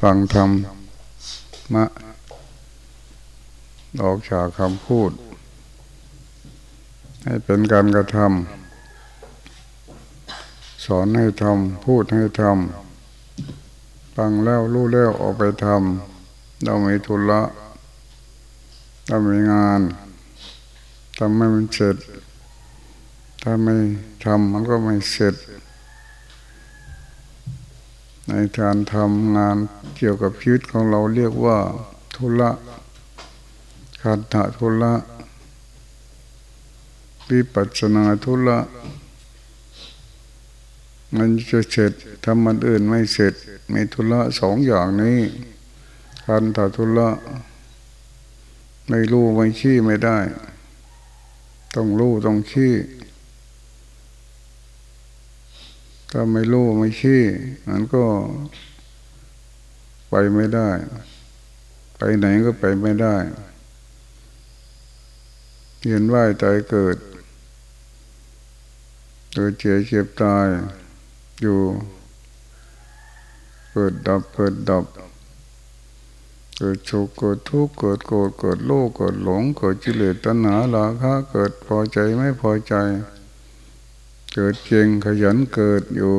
ฟังธรรมมะออกจากคำพูด ให้เป็นการกระทำสอนให้ทำพูดให้ทำฟังแล้วรู้แล้วออกไปทำเราไม่ทุละเราไม่งานทำให้มันเสร็จถ้าไม่ทำมันก็ไม่เสร็จ ในการทำงานเกี่ยวกับชีวิตของเราเรียกว่าทุละคันธะทุละวิปัสนาทุละมันจะเสร็จทำมันอื่นไม่เสร็จ มีทุละสองอย่างนี้คันธะทุละไม่รู้ไม่ขี้ไม่ได้ ต้องรู้ต้องขี้ ถ้าไม่รู้ไม่ขี้มันก็ไปไม่ได้ ไปไหนก็ไปไม่ได้เรียนว่ายตายเกิดเกิดเจ็บเจ็บตายอยู่ เกิดดับเกิดดับ เกิดโกเกิดทุกข์เกิดโกรธเกิดโลภเกิดหลง เกิดจิเลตตัณหาลาคะเกิดพอใจไม่พอใจ เกิดเก่งขยันเกิดอยู่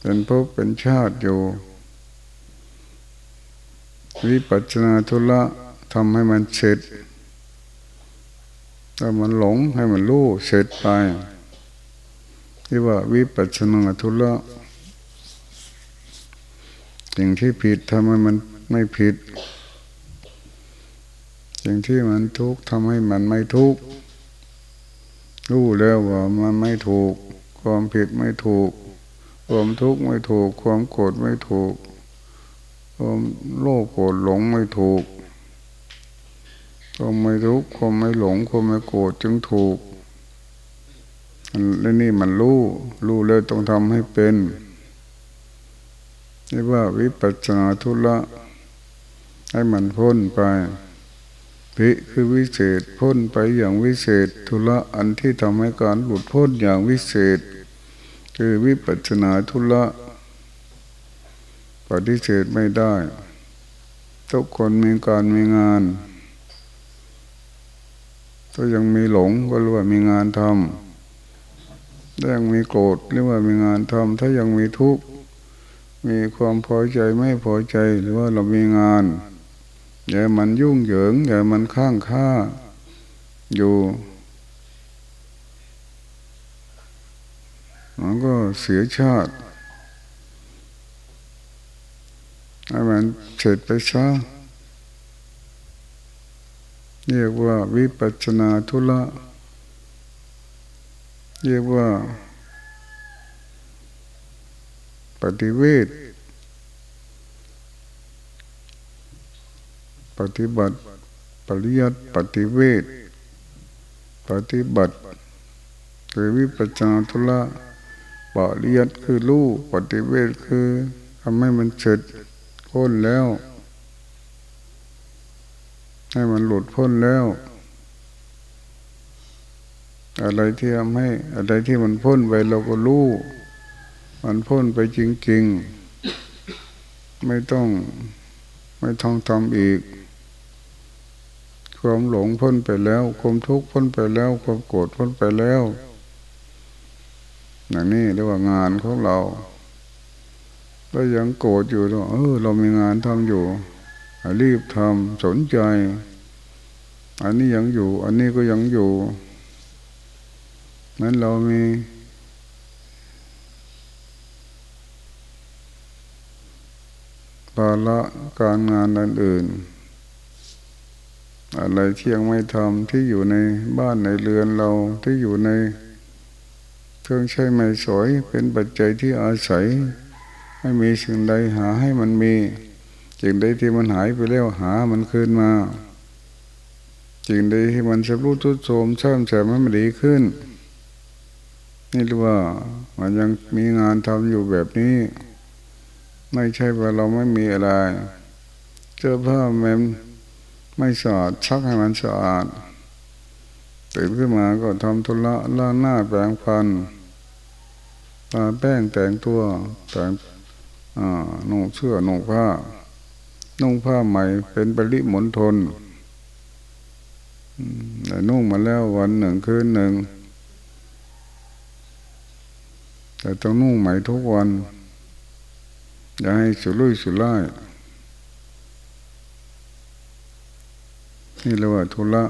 เป็นภพเป็นชาติอยู่ วิปัจนาทุละทำให้มันเสร็จถ้ามันหลงให้มันรู้เสร็จไปที่ว่าวิปัสนาทุละสิ่งที่ผิดทำให้มันไม่ผิดสิ่งที่มันทุกข์ทำให้มันไม่ทุกข์ รู้แล้วว่ามันไม่ถูก ความผิดไม่ถูก ความทุกข์ไม่ถูก ความโกรธไม่ถูก ความโลภโกรธหลงไม่ถูก ความไม่รู้ความไม่หลง ความไม่โกรธจึงถูกและนี่มันรู้รู้เลยต้องทำให้เป็นนี่ว่าวิปัสสนาทุละให้มันพ้นไป พิคือวิเศษพ้นไปอย่างวิเศษทุละอันที่ทำให้การหลุดพ้นอย่างวิเศษ คือวิปัสสนาทุละปฏิเสธไม่ได้ ทุกคนมีการมีงานถ้ายังมีหลงก็รู้ว่ามีงานทำถ้ายังมีโกรธเรียกว่ามีงานทำถ้ายังมีทุกข์มีความพอใจไม่พอใจหรือว่าเรามีงาน อย่ามันยุ่งเหยิงอย่ามันข้างค่าอยู่มันก็เสียชาติให้มันเสร็จไปซะเรียกว่าวิปัสนาทุละ เรียกว่า ปฏิเวท ปฏิบัติปริยัติปฏิเวทปฏิบัติคือวิปัสนาทุละปริยัติคือรู้ปฏิเวทคือทำให้มันเสร็จพ้นแล้ว ให้มันหลุดพ้นแล้ว อะไรที่ทำให้ อะไรที่มันพ้นไปเราก็รู้มันพ้นไปจริงๆ ไม่ต้องไม่ต้องทำอีก ความหลงพ้นไปแล้ว ความทุกข์พ้นไปแล้ว ความโกรธพ้นไปแล้วอย่างนี้เรียกว่างานของเราก็ยังโกรธอยู่เราเออเรามีงานทำอยู่รีบทำสนใจ อันนี้ยังอยู่ อันนี้ก็ยังอยู่นั้นเรามีภาระการงานอื่น อะไรที่ยังไม่ทำที่อยู่ในบ้านในเรือนเราที่อยู่ในเครื่องใช้ไม้สอยเป็นปัจจัยที่อาศัยไม่มีสิ่งใดหาให้มันมีสิ่งใดที่มันหายไปแล้วหามันคืนมาสิ่งใดที่มันสำรุดทุดโทรมช่ำแฉมมันดีขึ้น นี่เรียกว่ามันยังมีงานทำอยู่แบบนี้ ไม่ใช่ว่าเราไม่มีอะไรเจอผ้าแมัน ไม่สะอาดชักให้มันสะอาดตื่นขึ้นมาก็ทำธุระล้างหน้าแปรงฟันตาแป้งแต่งตัวแต่งนุ่งเสื้อนุ่งผ้า นุ่งผ้าใหม่เป็นปริมณฑลแต่นุ่งมาแล้ววันหนึ่งคืนหนึ่ง แต่ต้องนุ่งใหม่ทุกวัน อย่าให้สุรุ่ยสุร่าย นี่เรียกว่าทุละ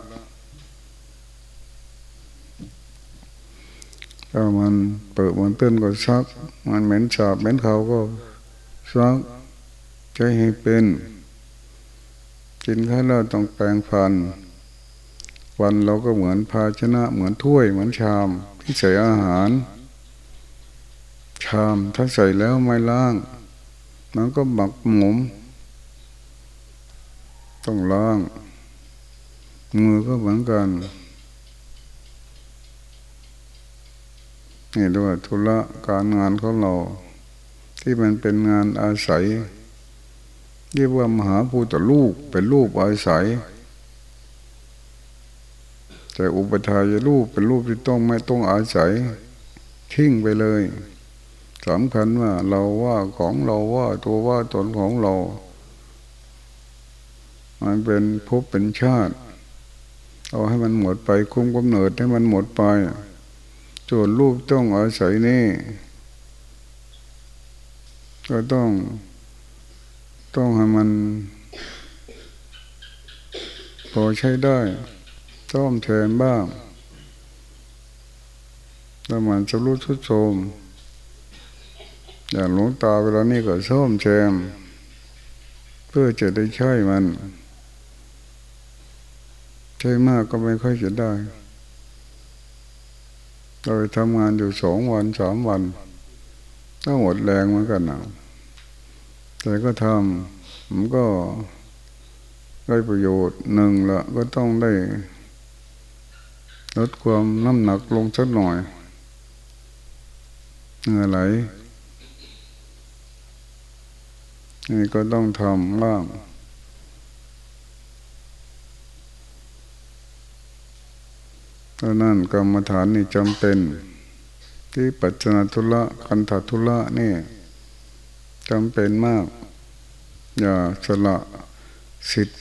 ถ้ามันเปิดมันเต้นก็ซัก มันเหม็นฉาบเหม็นเขาก็ซักใช้ให้เป็นกินข้าวแล้วต้องแปลงฟันวันเราก็เหมือนภาชนะ เหมือนถ้วยเหมือนชามที่ใส่อาหาร ชามถ้าใส่แล้วไม่ล้างมันก็บักหมมต้องล้าง มือก็เหมือนกัน นี่ด้วยธุระการงานของเรา ที่มันเป็นงานอาศัยเรียกว่ามหาภูตลูกเป็นรูปอาศัย แต่อุปทายรูปเป็นรูปที่ต้องไม่ต้องอาศัย ทิ้งไปเลยสำคัญว่าเราว่าของเราว่าตัวว่าตนของเรา มันเป็นภพเป็นชาติ เอาให้มันหมดไปคุ้มกำเนิดให้มันหมดไปส่วนรูปต้องอาศัยนี่ก็ต้อง ต้องให้มัน พอใช้ได้ ต้อมแทนบ้างแล้วมันจะรู้ทุดโทมอย่างหลวงตาเวลานี้ก็ซ่อมแซมเพื่อจะได้ใช้มัน ช้มากก็ไม่ค่อยจะได้เราไปทำงานอยู่สองวันสามวันต้องหมดแรงเหมือนกันนะแต่ก็ทำผมก็ได้ประโยชน์หนึ่งละก็ต้องได้ลดความน้ำหนักลงสักหน่อยเหนื่อไหลนี่ก็ต้องทำบ้าง รานั้นกรรมฐานนี่จำเป็น ที่ปัจจนาทุละคันธทุละนี่จำเป็นมาก อย่าสละสิทธิ์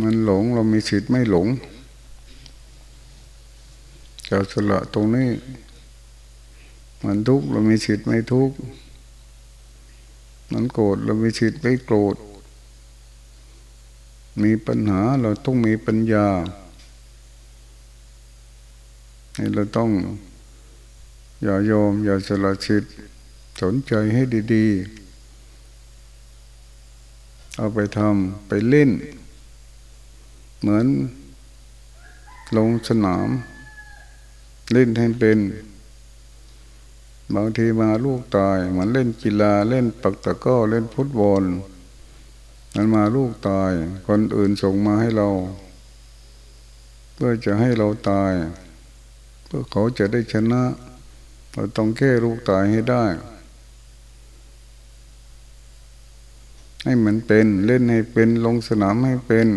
มันหลงเรามีสิทธิ์ไม่หลงจะสละตรงนี้มันทุกข์เรามีสิทธิ์ไม่ทุกข์มันโกรธเรามีสิทธิ์ไม่โกรธมีปัญหาเราต้องมีปัญญา เราต้อง อย่ายอมอย่าสละชิดสนใจให้ดีๆ เอาไปทำไปเล่น เหมือนลงสนาม เล่นให้เป็น บางทีมาลูกตาย เหมือนเล่นกีฬาเล่นปักตะก้อเล่นฟุตบอลมันมาลูกตาย คนอื่นส่งมาให้เรา เพื่อจะให้เราตาย เพื่อเขาจะได้ชนะเราต้องแก้ลูกตายให้ได้ ให้เหมันเป็นเล่นให้เป็นลงสนามให้เป็น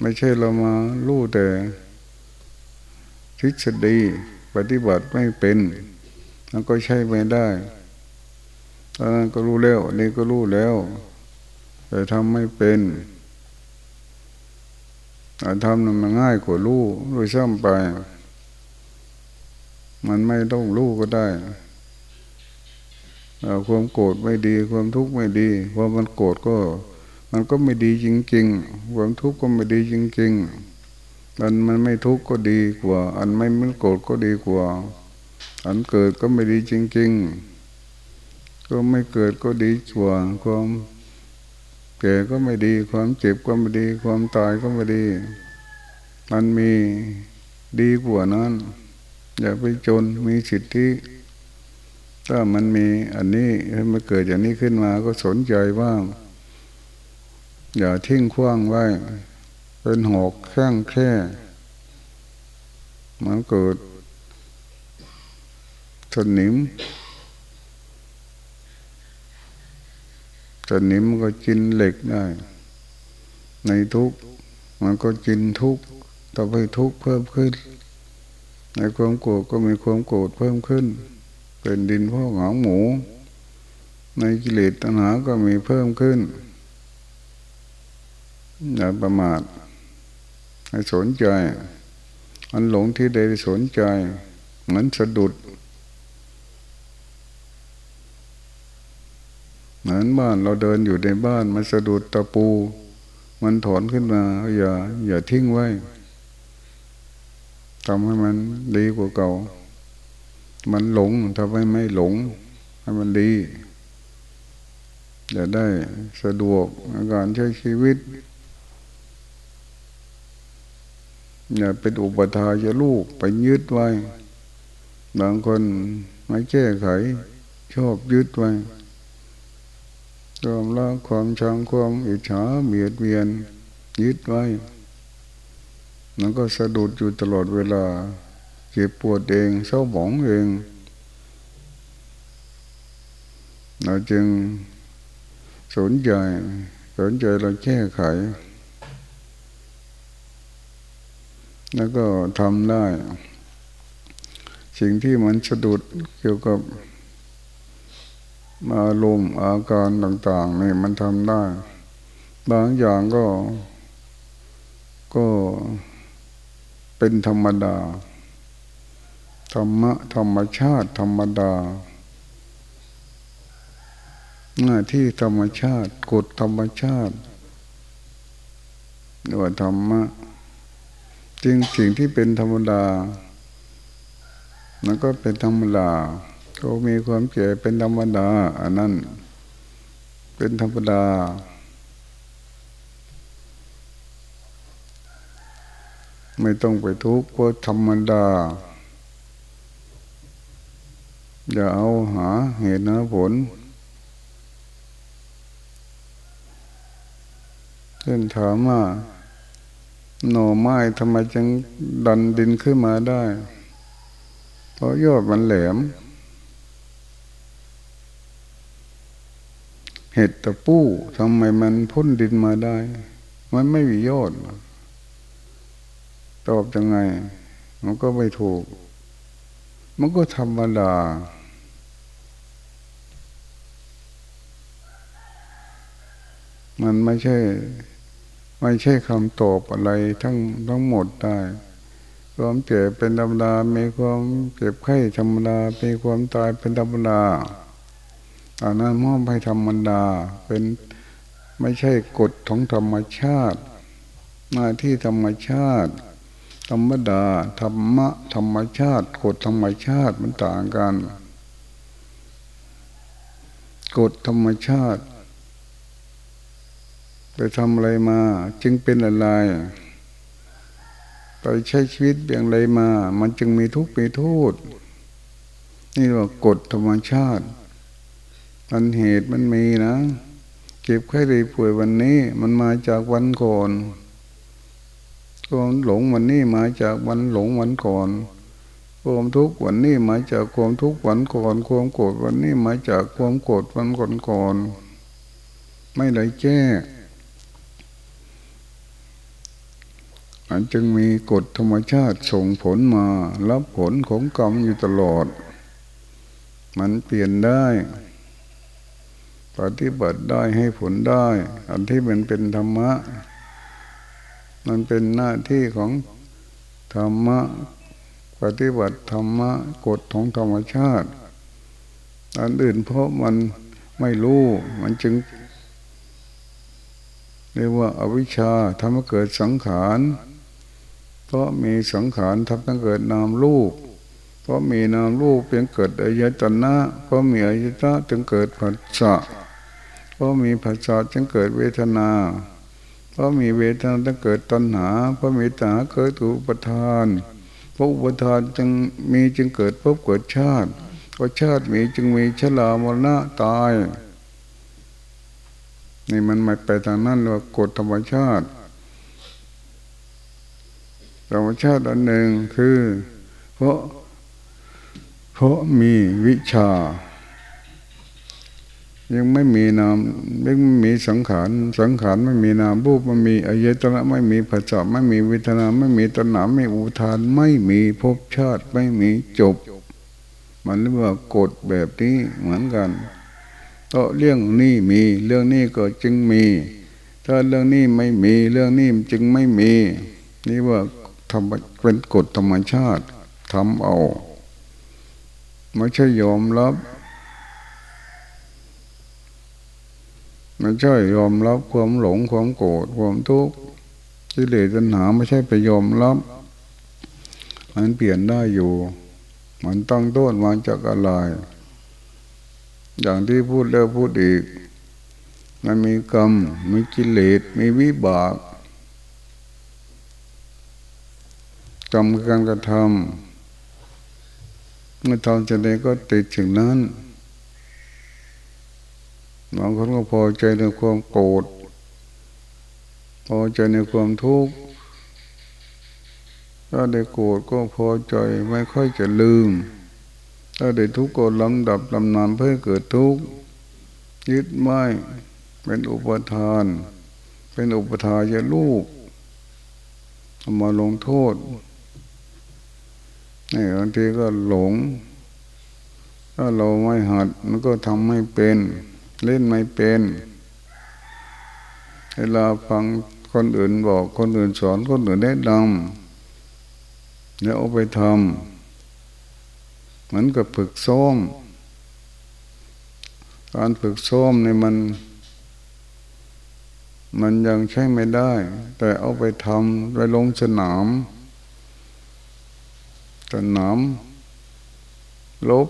ไม่ใช่เรามาลู่แต่ทฤษฎีปฏิบัติไม่เป็นมันก็ใช่ไม่ได้ตอนนั้นก็รู้แล้วนี่ก็รู้แล้ว แต่ทำไม่เป็นทำมันง่ายกว่ารู้โดยซ้ำไป มันไม่ต้องรู้ก็ได้ความโกรธไม่ดี ความทุกข์ไม่ดีพอมันโกรธก็ มันก็ไม่ดีจริงๆความทุกข์ก็ไม่ดีจริงๆอันมันไม่ทุกข์ก็ดีกว่า อันไม่มันโกรธก็ดีกว่า อันเกิดก็ไม่ดีจริงๆ ก็ไม่เกิดก็ดีกว่าความแก่ก็ไม่ดี ความเจ็บก็ไม่ดี ความตายก็ไม่ดี มันมีดีกว่านั้น อย่าไปจนมีสิทธิถ้ามันมีอันนี้ให้มันเกิดอย่างนี้ขึ้นมาก็สนใจบ้าง อย่าทิ้งขว้างไว้ เป็นหอกแข้งแค่มันเกิดสนิมสนิมมันก็กินเหล็กได้ ในทุกมันก็กินทุกต่อไปทุกเพิ่มขึ้น ในความโกรธก็มีความโกรธเพิ่มขึ้น เป็นดินพ่อหงหมู ในกิเลสตัณหาก็มีเพิ่มขึ้น อย่าประมาทให้สนใจ อันหลงที่ใดสนใจ เหมือนสะดุด เหมือนบ้านเราเดินอยู่ในบ้านมันสะดุดตะปู มันถอนขึ้นมาอย่าอย่าทิ้งไว้ ทำให้มันดีกว่าเก่า มันหลงทำให้ไม่หลง ให้มันดีจะได้สะดวกในการใช้ชีวิต อย่าเป็นอุปทานจะลูกไปยึดไว้ บางคนไม่แก้ไข ชอบยึดไว้ความรักความชังความอิจฉาเบียดเบียน ยึดไว้ มันก็สะดุดอยู่ตลอดเวลา เจ็บปวดเองเศร้าหมองเองเราจึงสนใจสนใจเราแก้ไข แล้วก็ทำได้ สิ่งที่มันสะดุดเกี่ยวกับอารมณ์อาการต่างๆนี่มันทำได้ บางอย่างก็ก็ เป็นธรรมดา ธรรมะธรรมชาติธรรมดา หน้าที่ธรรมชาติกฎธรรมชาติหรือว่าธรรมะจริงสิ่งที่เป็นธรรมดามันก็เป็นธรรมดาก็มีความเจ็บเป็นธรรมดาอันนั้น เป็นธรรมดา ไม่ต้องไปทุกข์เพราะธรรมดา อย่าเอาหาเหตุหาผลเช่นถามว่าหน่อไม้ทำไมจึงดันดินขึ้นมาได้ เพราะยอดมันแหลม เห็ดตะปู้ทำไมมันพ้นดินมาได้ มันไม่มียอด ตอบยังไง มันก็ไม่ถูก มันก็ธรรมดามันไม่ใช่ ไม่ใช่คำตอบอะไรทั้งทั้งหมดได้ความเจ็บเป็นธรรมดามีความเจ็บไข้ธรรมดามีความตายเป็นธรรมดาอันนั้นมอบให้ธรรมดา เป็นไม่ใช่กฎของธรรมชาติหน้าที่ธรรมชาติ ธรรมดาธรรมะธรรมชาติกฎธรรมชาติมันต่างกันกฎธรรมชาติไปทำอะไรมา จึงเป็นอะไรไปใช้ชีวิตอย่างไรมา มันจึงมีทุกข์มีโทษนี่ว่ากฎธรรมชาติ มันเหตุมันมีนะ เก็บไข้ได้ป่วยวันนี้ มันมาจากวันก่อน ความหลงวันนี้มาจากวันหลงวันก่อนความทุกข์วันนี้มาจากความทุกข์วันก่อน ความโกรธวันนี้มาจากความโกรธวันก่อนก่อน ไม่ได้แก้อันจึงมีกฎธรรมชาติส่งผลมารับผลของกรรมอยู่ตลอด มันเปลี่ยนได้ ปฏิบัติได้ให้ผลได้ อันที่มันเป็นธรรมะ มันเป็นหน้าที่ของธรรมะ ปฏิบัติธรรมะกฎของธรรมชาติ อันอื่นเพราะมันไม่รู้มันจึง เรียกว่าอาวิชชาทำให้เกิดสังขารเพราะมีสังขารทำให้เกิดนามรูปเพราะมีนามรูปเพียงเกิดอายตนะเพราะมีอายตนะจึงเกิดผัสสะเพราะมีผัสสะจึงเกิดเวทนา พราะมีเวทนาต้องเกิดตัณหา เพราะมีตัณหาเกิดอุปทาน เพราะอุปทานจึงมีจึงเกิดพบเกิดชาติเพราะชาติมีจึงมีชรามรณะตาย นี่มันไม่ไปทางนั้นว่ากฎธรรมชาติ ธรรมชาติอันหนึ่งคือ เพราะเพราะมีวิชา ยังไม่มีนามยังไม่มีสังขารสังขารไม่มีนามรูปไม่มีอายตนะไม่มีภาษาไม่มีวิทนาไม่มีตนาไม่อุทาน ไม่มีภพชาติไม่มีจบ มันเรียกว่ากฎแบบนี้เหมือนกันก็เรื่องนี้มีเรื่องนี้ก็จึงมี ถ้าเรื่องนี้ไม่มีเรื่องนี้จึงไม่มี นี่ว่าทำเป็นกฎธรรมชาติทำเอาไม่ใช่ยอมรับ ไม่ใช่ยอมรับความหลงความโกรธความทุกข์ที่เหลือปัญหาไม่ใช่ไปยอมรับ มันเปลี่ยนได้อยู่ มันต้องโทษมาจากอะไร อย่างที่พูดแล้วพูดอีก มันมีกรรม มีกิเลส มีวิบากกรรมการกระทำเมื่อทำจะได้ก็ติดถึงนั้น บางคนก็พอใจในความโกรธพอใจในความทุกข์ถ้าได้โกรธก็พอใจไม่ค่อยจะลืม ถ้าได้ทุกข์ก็ลำดับลำนานเพื่อเกิดทุกข์ยึดไม่เป็นอุปทาน เป็นอุปทานยลูกมาลงโทษนี่บางทีก็หลง ถ้าเราไม่หัดมันก็ทำไม่เป็น เล่นไม่เป็นเวลาฟังคนอื่นบอกคนอื่นสอนคนอื่นแนะนำแล้วเอาไปทำเหมือนกับฝึกซ้อมการฝึกซ้อมในมัน มันยังใช้ไม่ได้ แต่เอาไปทำไปลงสนามสนามลบ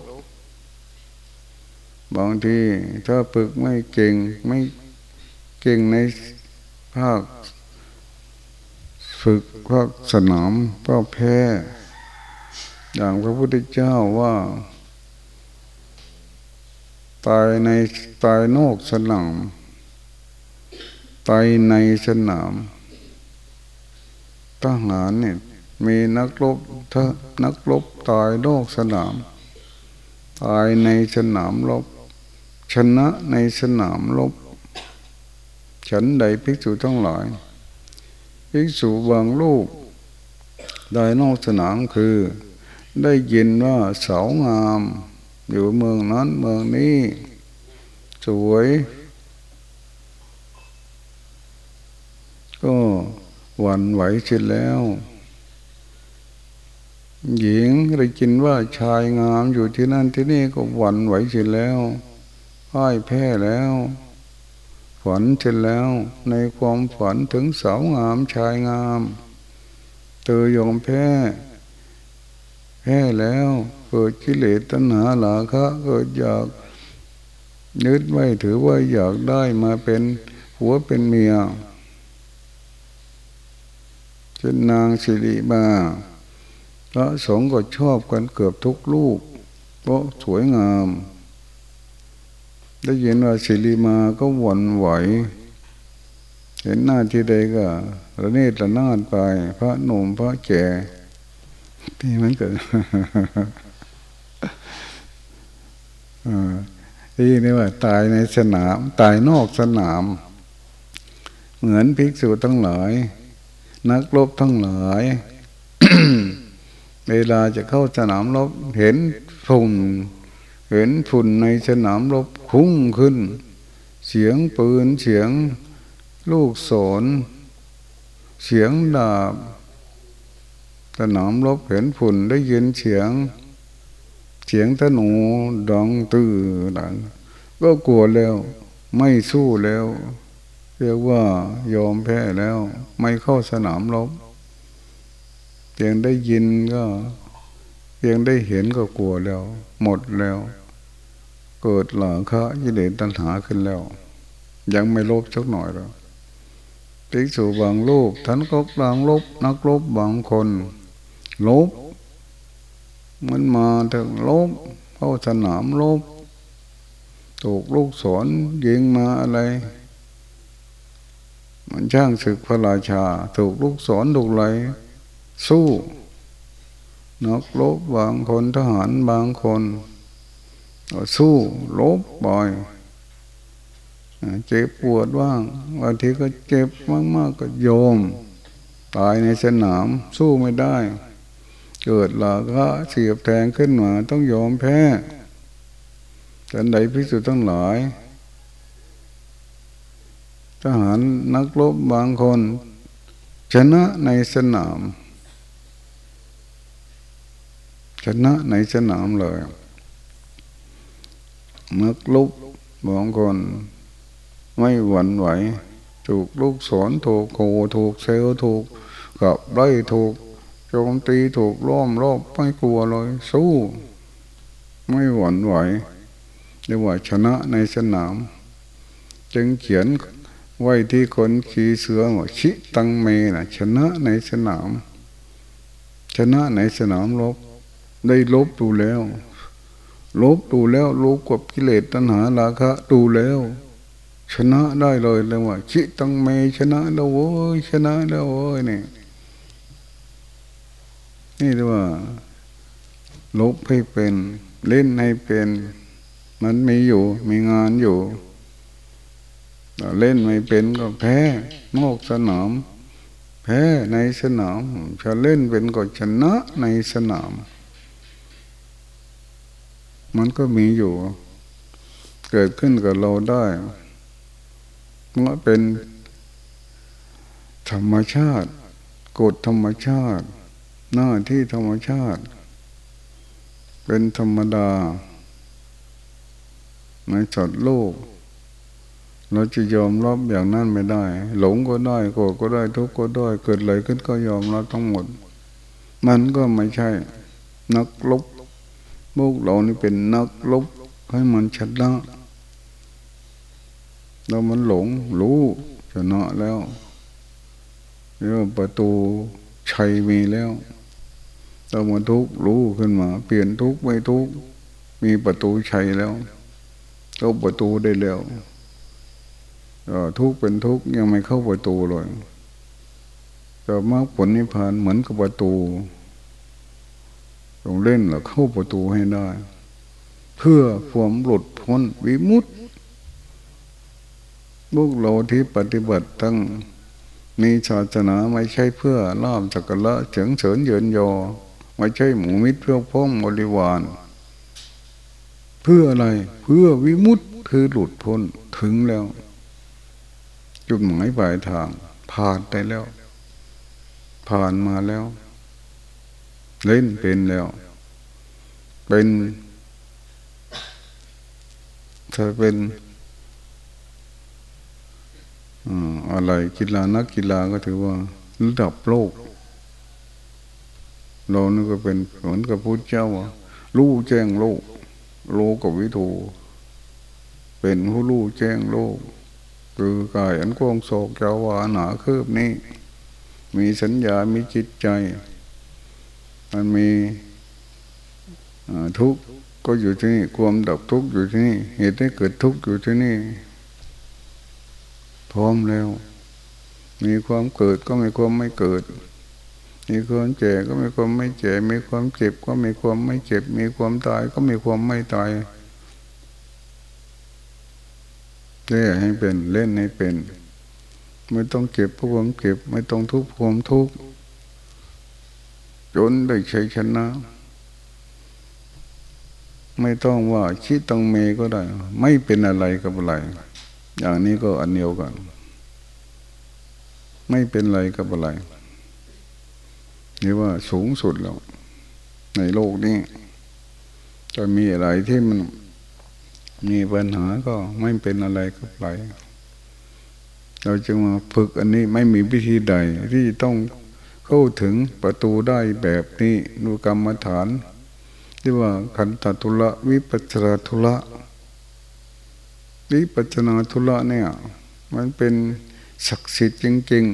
บางทีถ้าฝึกไม่เก่งไม่เก่งในภาค ฝึกภาคสนามก็แพ้ อย่างพระพุทธเจ้าว่า ตายในตายนอกสนาม ตายในสนาม ทหารเนี่ยมีนักรบถ้านักรบตายนอกสนาม ตายในสนามรบ ชนะในสนามรบฉันใดภิกษุทั้งหลาย ภิกษุบางลูกได้นอกสนามคือ ได้ยินว่าเสางาม อยู่เมืองนั้นเมืองนี้ สวย ก็หวั่นไหวเสร็จแล้ว หญิงได้ยินว่าชายงามอยู่ที่นั่นที่นี่ก็หวั่นไหวเสร็จแล้ว พ่ายแพ้แล้ว ฝันเสร็จแล้ว ในความฝันถึงสาวงามชายงามเธอยอมแพ้ แพ้แล้วเกิดกิเลสตัณหาหลาคะเกิดอยากนึดไว้ถือว่าอยากได้มาเป็นหัวเป็นเมียเช่นนางสิริมาพระสงฆ์ก็ชอบกันเกือบทุกลูกเพราะสวยงาม ได้ยินว่าสิริมาก็หวนไหว เห็นหน้าที่ใดก็ระเนตระนาดไป พระหนุ่มพระแก่ที่มันเกิดที่นี่ว่า ตายในสนาม ตายนอกสนาม เหมือนภิกษุทั้งหลาย นักรบทั้งหลาย เวลาจะเข้าสนามรบเห็นฝุ่น เห็นฝุ่นในสนามรบคุ้งขึ้น เสียงปืนเสียงลูกศรเสียงดาบสนามรบเห็นฝุ่นได้ยินเสียง เสียงธนูดังตื้อดังก็กลัวแล้ว ไม่สู้แล้ว เรียกว่ายอมแพ้แล้ว ไม่เข้าสนามรบเพียงได้ยินก็ เพียงได้เห็นก็กลัวแล้ว หมดแล้ว เกิดหลังคะยิเลนตัณหาขึ้นแล้ว ยังไม่ลบสักหน่อยแล้วภิกษุบางรูปท่านก็บางลบนักลบบางคน ลบ มันมาถึงลบเข้าสนามลบถูกลูกศรยิงมาอะไร มันช่างศึกพระราชา ถูกลูกศรถูกไหลสู้ นักลบบางคนทหารบางคนสู้ลบบ่อยเจ็บปวดว่างบางทีก็เจ็บมากๆก็โยม ตายในสนามสู้ไม่ได้ เกิดลาก็เสียบแทงขึ้นมาต้องยอมแพ้ฉันใดพิสุทั้งหลาย ทหารนักรบบางคน ชนะในสนาม ชนะในสนามเลยนักรบบางคนไม่หวั่นไหว ถูกลูกศรถูกโคถูกเซลถูกกับไล่ถูกโจมตีถูกล้อมรอบไม่กลัวเลย สู้ ไม่หวั่นไหวเรียกว่าชนะในสนาม จึงเขียนไว้ที่คนขี่เสือว่าชิตังเมนะชนะในสนาม ชนะในสนามลบ ได้ลบดูแล้ว ลบดูแล้วลบกับกิเลสตัณหาราคะดูแล้ว ชนะได้เลยเลยว่าชิตังเมชนะแล้วโว้ยชนะแล้วโว้ยนี่นี่เรียกว่า ลบให้เป็น เล่นให้เป็น มันมีอยู่ มีงานอยู่เล่นไม่เป็นก็แพ้นอกสนามแพ้ในสนามจะเล่นเป็นก็ชนะในสนาม มันก็มีอยู่ เกิดขึ้นกับเราได้เมื่อเป็นธรรมชาติกฎธรรมชาติ หน้าที่ธรรมชาติ เป็นธรรมดา ในสัตว์โลก เราจะยอมรับอย่างนั้นไม่ได้ หลงก็ได้โกรธก็ได้ทุกข์ก็ได้เกิดอะไรขึ้นก็ยอมรับทั้งหมด มันก็ไม่ใช่ นักลบ พวกเรานี่เป็นนักลบให้มันชนะเรามันหลงรู้ชนะแล้วเรียกว่าประตูชัยมีแล้วเรามาทุกรู้ขึ้นมา เปลี่ยนทุกไม่ทุกมีประตูชัยแล้วเข้าประตูได้แล้วทุกเป็นทุกยังไม่เข้าประตูเลยแต่มากผลนิพพานเหมือนกับประตู ต้องเล่นหรือเข้าประตูให้ได้ เพื่อความหลุดพ้นวิมุตติพวกเราที่ปฏิบัติทั้งมีศาสนาไม่ใช่เพื่อลาบจักระเฉิงเฉินเยินยอ ไม่ใช่หมูมิตรเพื่อพ้องบริวาร เพื่ออะไรเพื่อวิมุตต์คือหลุดพ้นถึงแล้ว จุดหมายปลายทาง ผ่านไปแล้ว ผ่านมาแล้ว เล่นเป็นแล้ว เป็นถ้าเป็นอะไรกีฬานักกีฬาก็ถือว่าระดับโลก เรานี่ก็เป็นเหมือนกับพุทธเจ้ารู้แจ้งโลก โลกวิถูเป็นผู้รู้แจ้งโลก คือกายอันกว้างโศกยาวาหนาคืบนี้ มีสัญญา มีจิตใจ มันมีทุกข์ก็อยู่ที่นี่ความดับทุกข์อยู่ที่นี่เหตุให้เกิดทุกข์อยู่ที่นี่ พร้อมแล้ว มีความเกิดก็มีความไม่เกิด มีความเจ็บก็มีความไม่เจ็บมีความเจ็บก็มีความไม่เจ็บ มีความตายก็มีความไม่ตายเล่นให้เป็นเล่นให้เป็น ไม่ต้องเก็บพราะความเก็บ ไม่ต้องทุกข์ความทุกข์ จนได้ใช้ชนะ ไม่ต้องว่าคิดต้องเมก็ได้ ไม่เป็นอะไรกับอะไร อย่างนี้ก็อันเดียวกัน ไม่เป็นอะไรกับอะไรนี่ว่าสูงสุดแล้ว ในโลกนี้จะมีอะไรที่มันมีปัญหาก็ไม่เป็นอะไรกับอะไรเราจะมาฝึกอันนี้ไม่มีวิธีใดที่ต้อง เข้าถึงประตูได้แบบนี้ดูกรรมฐานที่ว่าขันตทุละวิปัจนาทุละวิปัจนาทุละเนี่ย มันเป็นศักดิ์สิทธิ์จริง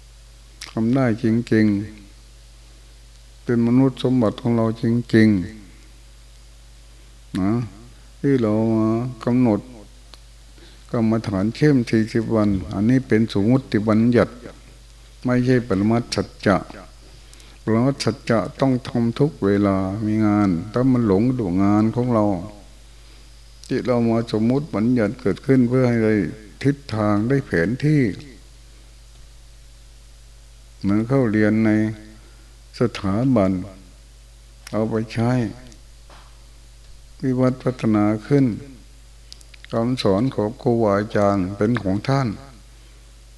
ๆทำได้จริงๆ เป็นมนุษย์สมบัติของเราจริงๆนะที่เรามากำหนดกรรมฐานเข้มสี่สิบวัน อันนี้เป็นสมมติบัญญัติ ไม่ใช่ปรมัตสัจจะปรมัตสัจจะต้องทำทุกเวลามีงาน ถ้ามันหลงดูงานของเรา ที่เรามาสมมุติบัญญัติเกิดขึ้นเพื่อให้ได้ทิศทางได้แผนที่เหมือนเข้าเรียนในสถาบัน เอาไปใช้ วิวัฒพัฒนาขึ้นคำสอนของครูอาจารย์เป็นของท่าน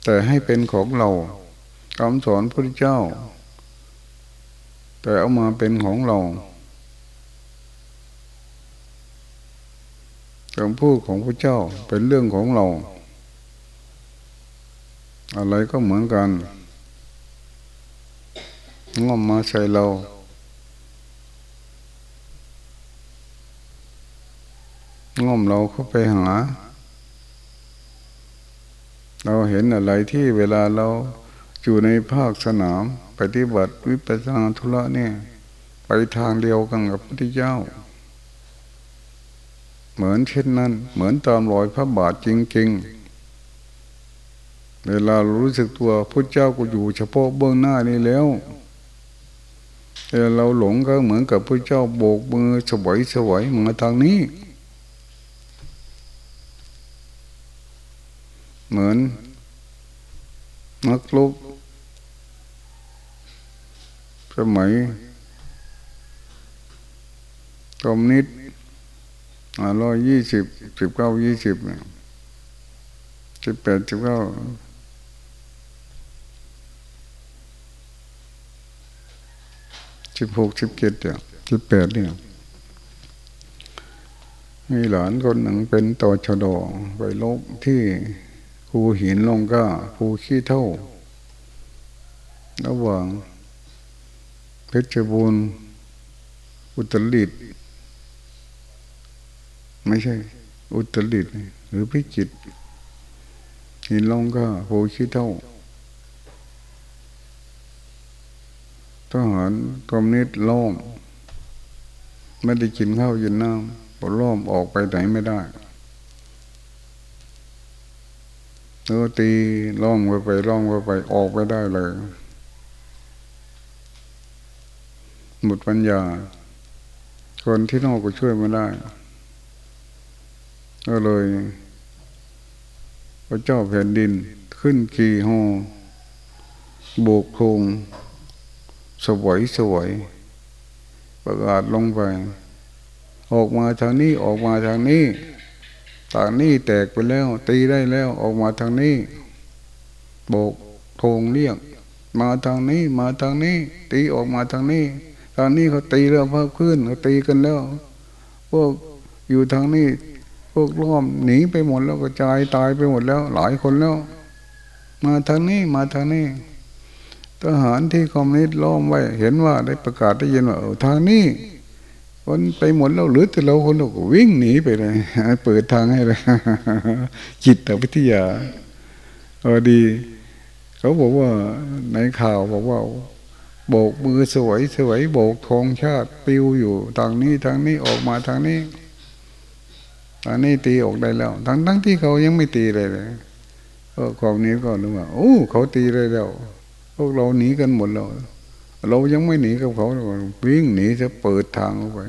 แต่ให้เป็นของเรา คำสอนพระเจ้า แต่เอามาเป็นของเราคำพูดของพระเจ้าเป็นเรื่องของเรา อะไรก็เหมือนกันงอมมาใส่เราง่อมเราเข้าไปหา เราเห็นอะไรที่เวลาเรา อยู่ในภาคสนามปฏิบัติวิปัสสนาธุระเนี่ย ไปทางเดียวกันกับพระพุทธเจ้า เหมือนเช่นนั้น เหมือนตามรอยพระบาทจริงๆเวลารู้สึกตัวพุทธเจ้าก็อยู่เฉพาะเบื้องหน้านี้แล้วแต่เราหลงก็เหมือนกับพระเจ้าโบกมือสวยสวยมาทางนี้ เหมือนนักลุก สมัยตอมนิดร้อยยี่สิบสิบเก้ายี่สิบสิบแปดสิบเก้าสิบหกสิบเจ็ดเนี่ยสิบแปดเนี่ยมีหลานคนหนึ่งเป็นต่อชะดอไปลบที่ภูหินลงก็ภูขี้เท่า ระหว่าง ชรบูรณ์อุตรดิตไม่ใช่ อุตรดิตหรือพิจิตหินลงก็ภูขี้เท่าทหารกรมนิดล้อมไม่ได้กินข้าวยินน้ำพอล้อมออกไปไหนไม่ได้เนื้อตีล่องไปไปล่องไปไปออกไปได้เลย หมดปัญญา คนที่นอกก็ช่วยไม่ได้ก็เลย พระเจ้าแผ่นดินขึ้นกี่หอโบกโคงสวยสวยประกาศลงไป ออกมาทางนี้ออกมาทางนี้ทางนี้แตกไปแล้ว ตีได้แล้วออกมาทางนี้โบกโทงเรียก มาทางนี้มาทางนี้ ตีออกมาทางนี้ ทางนี้เขาตีแล้วเพิ่มขึ้นเขาตีกันแล้ว พวกอยู่ทางนี้พวกล้อมหนีไปหมดแล้วกระจายตายไปหมดแล้ว หลายคนแล้ว มาทางนี้มาทางนี้ทหารที่คอมมิวนิสต์ล้อมไว้ เห็นว่าได้ประกาศได้ยินว่าทางนี้คนไปหมดแล้วหรือแต่เราคนเราวิ่งหนีไปเลยเปิดทางให้เลยจิตวิทยาเออดี เขาบอกว่าในข่าวบอกว่า โบกมือสวยสวยโบกธงชาติปิวอยู่ทางนี้ทางนี้ออกมาทางนี้ทางนี้ตีออกได้แล้ว ทั้งทั้งที่เขายังไม่ตีเลยเลยก็ความนี้ก็นึกว่าโอ้เขาตีเลยแล้ว พวกเราหนีกันหมดแล้วเรายังไม่หนีกับเขาวิ่งหนีจะเปิดทางออกไป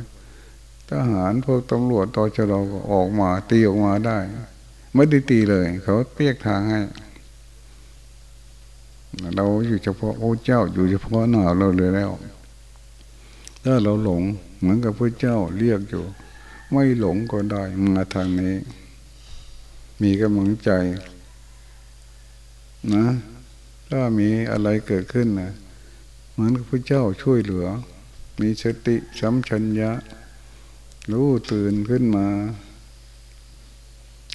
ทหารพวกตำรวจตอชเราก็ออกมาตีออกมาได้ ไม่ได้ตีเลย เขาเปียกทางให้ เราอยู่เฉพาะพระเจ้าอยู่เฉพาะหน้าเราเลยแล้ว ถ้าเราหลงเหมือนกับพระเจ้าเรียกอยู่ ไม่หลงก็ได้มาทางนี้ มีกำลังใจ นะ ถ้ามีอะไรเกิดขึ้นนะเหมือนกับพระเจ้าช่วยเหลือ มีสติสัมชัญญะ รู้ตื่นขึ้นมา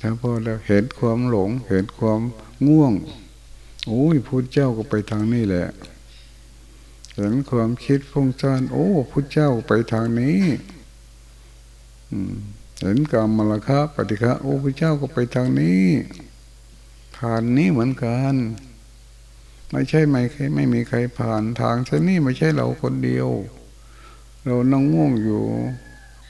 ถ้าพอแล้วเห็นความหลง เห็นความง่วง โอ้ยพุทธเจ้าก็ไปทางนี้แหละเห็นความคิดฟุ้งซ่านโอ้พุทธเจ้าไปทางนี้เห็นกรรมมรคะปฏิฆะโอ้พระเจ้าก็ไปทางนี้ผ่านนี้เหมือนกัน ไม่ใช่ไม่ใครไม่มีใครผ่านทางเส้นนี้ไม่ใช่เราคนเดียว เรานั่งง่วงอยู่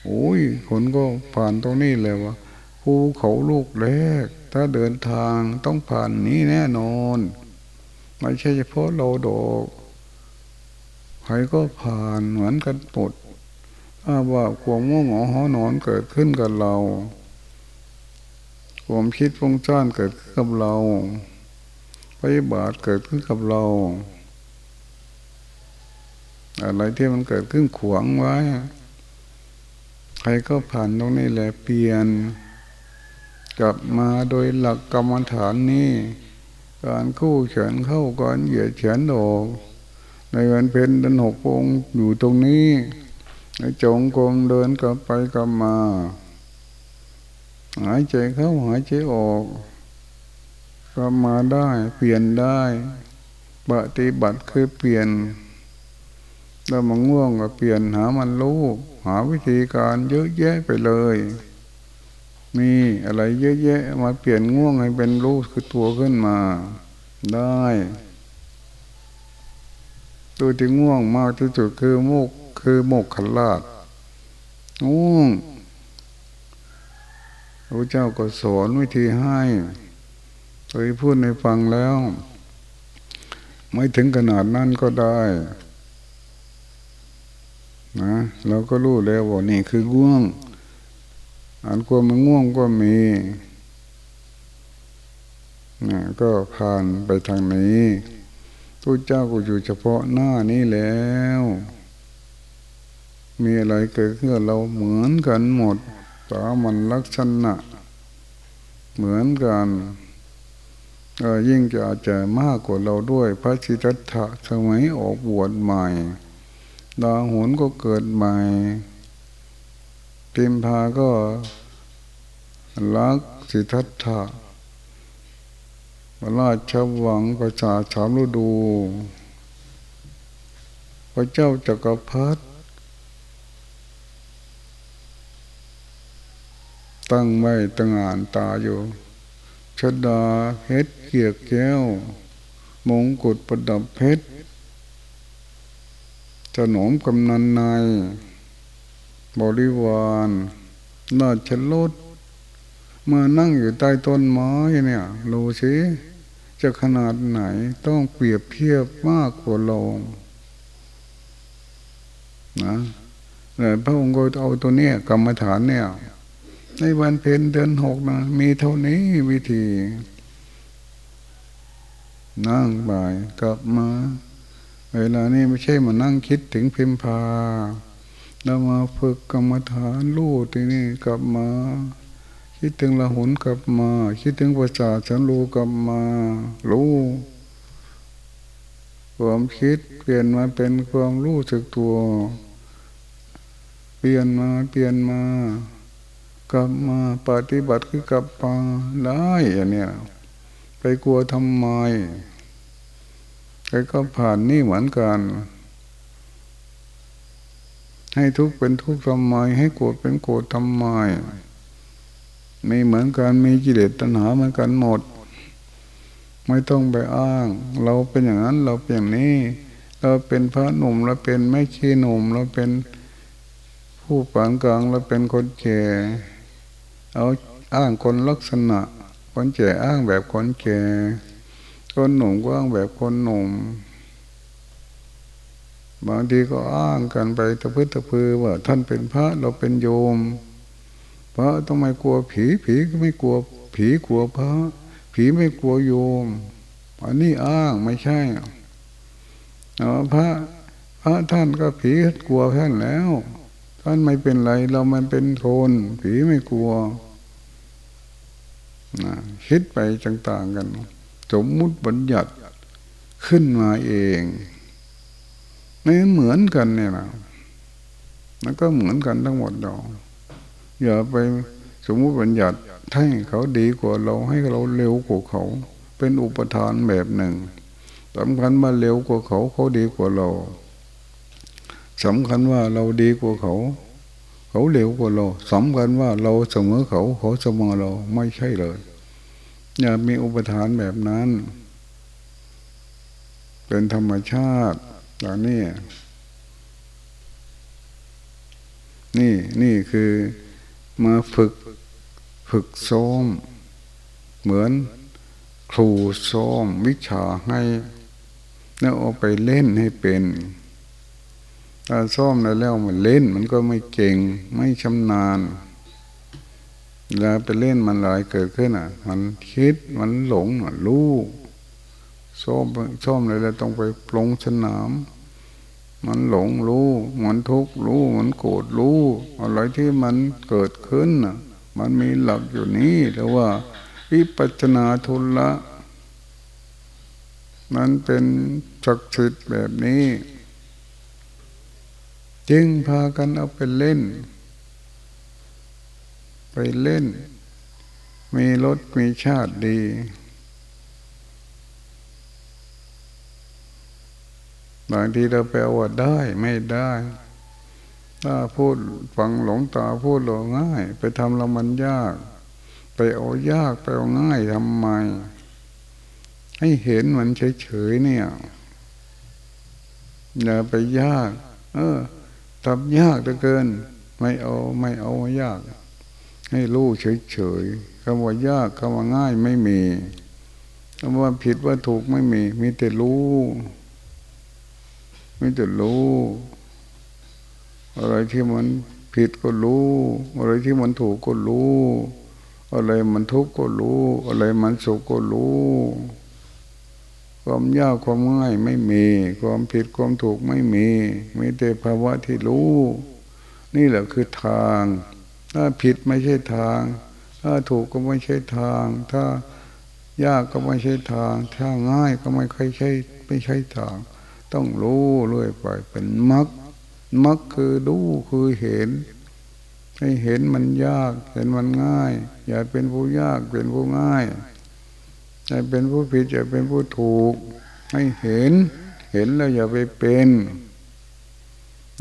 โอ้ยคนก็ผ่านตรงนี้เลยวะภูเขาลูกแรก ถ้าเดินทางต้องผ่านนี้แน่นอน ไม่ใช่เฉพาะเราดอกใครก็ผ่านเหมือนกันหมดถ้าว่าความง่วงหงอหอนอนเกิดขึ้นกับเรา ความคิดฟุ้งซ่านเกิดขึ้นกับเราพยาบาทเกิดขึ้นกับเรา อะไรที่มันเกิดขึ้นขวางไว้ ใครก็ผ่านตรงนี้แหละเปลี่ยน กลับมาโดยหลักกรรมฐานนี้ การคู่เฉินเข้าก่อนเหยียดเฉินออกในวันเพ็ญเดินหกองอยู่ตรงนี้ในจงกรมเดินกลับไปกลับมา หายใจเข้าหายใจออกกลับมาได้เปลี่ยนได้ปฏิบัติคือเปลี่ยนแล้วมันง่วงก็เปลี่ยนหามันรู้หาวิธีการเยอะแยะไปเลย มีอะไรเยอะแยะมาเปลี่ยนง่วงให้เป็นรู้คือตัวขึ้นมา ได้ ตัวที่ง่วงมากที่สุดคือโมกคือโมกขลาดง่วงพระเจ้าก็สอนวิธีให้เคยพูดในฟังแล้ว ไม่ถึงขนาดนั้นก็ได้นะเราก็รู้แล้วว่านี่คือง่วง อันความมันง่วงก็มีนะก็ผ่านไปทางนี้ทุกเจ้าก็อยู่เฉพาะหน้านี้แล้ว มีอะไรเกิดขึ้นเราเหมือนกันหมดสามันลักษณะ เหมือนกันยิ่งจะอาจจะมากกว่าเราด้วย พระชิตถะสมัยออกบวชใหม่ดาหุนก็เกิดใหม่ พิมพาก็รักสิทธัตถะราชวังประชาชามฤดู พระเจ้าจักรพรรดิตั้งไว้ตั้งอ่านตาอยู่ชดาเพชรเกียกแก้ว มงกุฎประดับเพชรถนมกำนันนาย บริวารนาชลดมานั่งอยู่ใต้ต้นไม้เนี่ยรู้สิจะขนาดไหนต้องเปรียบเทียบมากกว่าเรานะแต่พระองค์ก็เอาตัวเนี้ยกรรมฐานเนี่ย ในวันเพ็ญเดือนหกนะมีเท่านี้วิธี นั่งบ่ายกลับมา เวลานี้ไม่ใช่มานั่งคิดถึงพิมพา เรามาฝึกกรรมฐานรู้ที่นี่กลับมา คิดถึงละหุนกลับมา คิดถึงประสาฉันรู้กลับมารู้ความคิดเปลี่ยนมาเป็นความรู้สึกตัว เปลี่ยนมาเปลี่ยนมา กลับมาปฏิบัติคือกลับมาได้อันเนี้ยไปกลัวทำไมใครก็ผ่านนี่เหมือนกัน ให้ทุกข์เป็นทุกข์ทำไม ให้โกรธเป็นโกรธทำไมมีเหมือนกันมีกิเลสตัณหาเหมือนกันหมด ไม่ต้องไปอ้าง เราเป็นอย่างนั้นเราเป็นอย่างนี้ เราเป็นพระหนุ่มเราเป็นไม่ขี้หนุ่มเราเป็นผู้ปานกลางเราเป็นคนแก่เอาอ้างคนลักษณะคนแก่อ้างแบบคนแก่คนหนุ่มก็อ้างแบบคนหนุ่ม บางทีก็อ้างกันไปตะพื้นตะพือว่าท่านเป็นพระเราเป็นโยม พระต้องไม่กลัวผีผีก็ไม่กลัว ผีกลัวพระ ผีไม่กลัวโยม อันนี้อ้างไม่ใช่พระพระท่านก็ผีกลัวท่านแล้วท่านไม่เป็นไรเรามันเป็นคนผีไม่กลัวนะคิดไปต่างๆกัน สมมุติบัญญัติขึ้นมาเอง ไม่เหมือนกันเนี่ยนะมันก็เหมือนกันทั้งหมดดอกอย่าไปสมมุติบัญญัติให้เขาดีกว่าเราให้เราเร็วกว่าเขา เป็นอุปทานแบบหนึ่งสำคัญว่าเร็วกว่าเขาเขาดีกว่าเราสำคัญว่าเราดีกว่าเขา เขาเร็วกว่าเราสำคัญว่าเราเสมอเขาเขาเสมอเราไม่ใช่เลยอย่ามีอุปทานแบบนั้น เป็นธรรมชาติ อย่างนี้นี่นี่คือมาฝึกฝึกซ้อมเหมือนครูซ้อมวิชาให้แล้วเอาไปเล่นให้เป็นถ้าซ้อมแล้วมันเล่น มันก็ไม่เก่งไม่ชำนาญแล้วไปเล่นมันอะไรเกิดขึ้นอะ มันคิดมันหลงมันรู้ ซ้อมซ้อมเลยแล้วต้องไปปลงสนาม มันหลงรู้มันทุกข์รู้มันโกรธรู้ อะไรที่มันเกิดขึ้นมันมีหลักอยู่นี้แต่ว่าวิปัจนาทุลละมันเป็นศักดิ์สิทธิ์แบบนี้ จึงพากันเอาไปเล่น ไปเล่น มีรถมีชาติดี บางทีเราแปลว่าได้ไม่ได้ ถ้าพูดฟังหลงตาพูดหลงง่าย ไปทำล้วมันยาก ไปเอายากไปเอาง่ายทำไม ให้เห็นมันเฉยๆเนี่ยอย่าไปยาก เออทำยากเหลือเกิน ไม่เอาไม่เอายาก ให้รู้เฉยๆคำว่ายากคำว่าง่ายไม่มีคำว่าผิดว่าถูกไม่มี มีแต่รู้ ไม่แต่รู้ อะไรที่มันผิดก็รู้ อะไรที่มันถูกก็รู้ อะไรมันทุกข์ก็รู้ อะไรมันสุขก็รู้ความยากความง่ายไม่มี ความผิดความถูกไม่มีมีแต่ภาวะที่รู้ นี่แหละคือทาง ถ้าผิดไม่ใช่ทาง ถ้าถูกก็ไม่ใช่ทาง ถ้ายากก็ไม่ใช่ทาง ถ้าง่ายก็ไม่ค่อยใช่ไม่ใช่ทาง ต้องรู้เรื่อยไปเป็นมักมักคือดูคือเห็น ให้เห็นมันยากเห็นมันง่าย อย่าเป็นผู้ยากเป็นผู้ง่ายอย่าเป็นผู้ผิดอย่าเป็นผู้ถูก ให้เห็น เห็นแล้วอย่าไปเป็น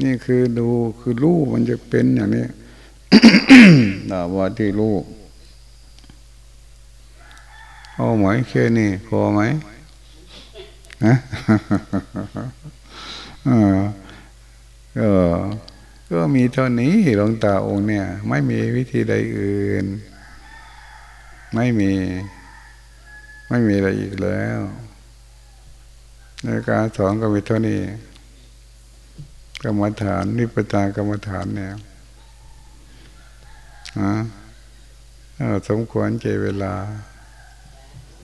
นี่คือดูคือรู้มันจะเป็นอย่างนี้ดาว่าที่รู้เอาไหมแค่นี้พอไหม นะก็ก็มีเท่านี้หลวงตาองค์เนี่ย ไม่มีวิธีใดอื่น ไม่มี ไม่มีอะไรอีกแล้วในการสอนก็มีเท่านี้กรรมฐานนิพพานกรรมฐานเนี่ยฮะสมควรเจเวลา